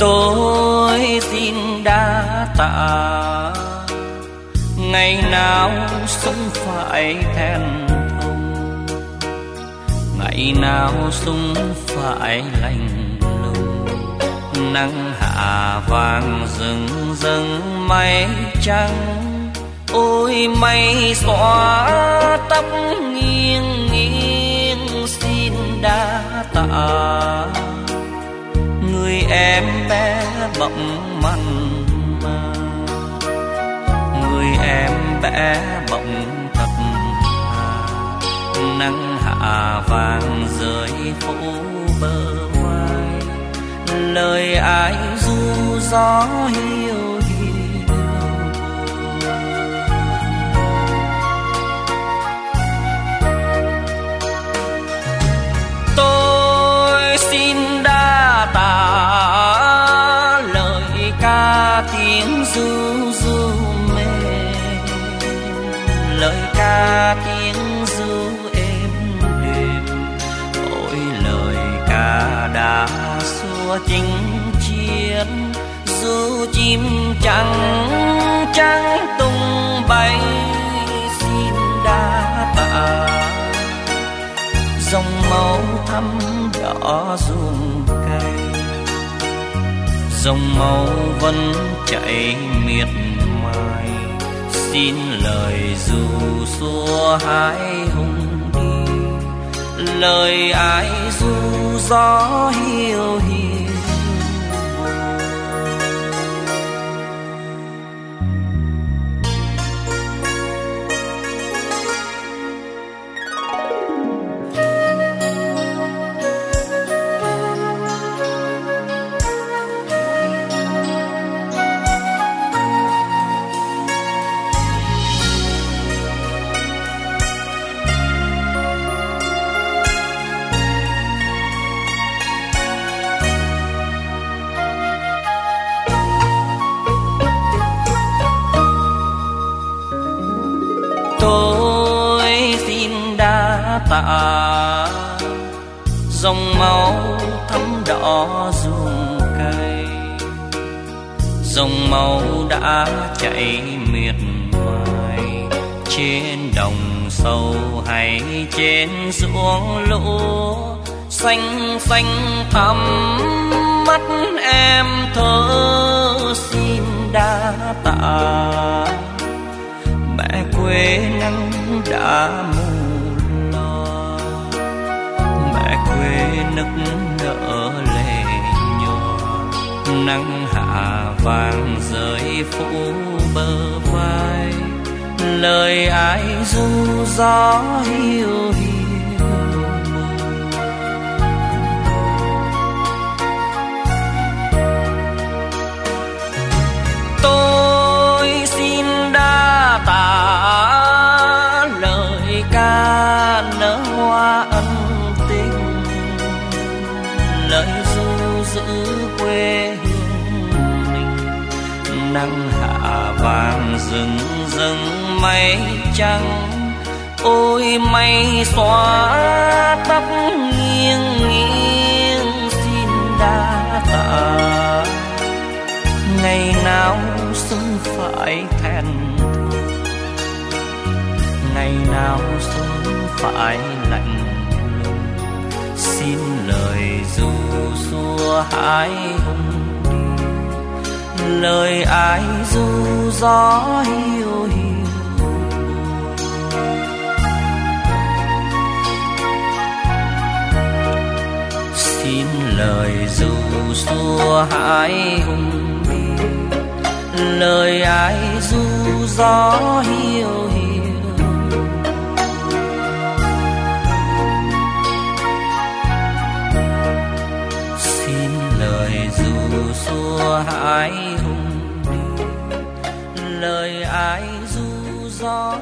tôi xin đa tạ. Ngày nào sung phải thẹn thùng ngày nào sung phải lạnh lùng. Nắng hạ vàng rừng rừng mây trắng. Ôi mây xóa tóc nghiêng bỗng mặn mà. Người em bé bỗng thật thà nắng hạ vàng rơi phủ bờ vai lời ai du gió hiu tiếng du du mềm. Lời ca tiếng du êm đềm ôi lời ca đã xua chinh chiến. Du chim trắng trắng tung bay, xin đa tạ. Dòng máu thắm đỏ ruộng cây dòng máu vẫn chạy miệt mài. Xin lời dù xua hai hùng đi lời ai du gió hiu tạ. Dòng máu thấm đỏ ruộng cây dòng máu đã chảy miệt mài trên đồng sâu hay trên ruộng lúa xanh xanh thắm mắt em thơ xin đa tạ. Mẹ quê nắng đã mùa quê nức nở lệ nhỏ nắng hạ vàng rơi phủ bờ vai. Lời ai du gió hiu hiu. Nắng hạ vàng rừng rừng mây trắng. Ôi, mây xóa tóc nghiêng nghiêng xin đa tạ. Ngày nào xuân phải thẹn ngày nào xuân phải lạnh lùng. Xin lời dù xua hai hùng lời ai du gió hiu hiu. Xin lời dù xua hai hùng đi lời ai du gió hiu hiu. Lời ai du gió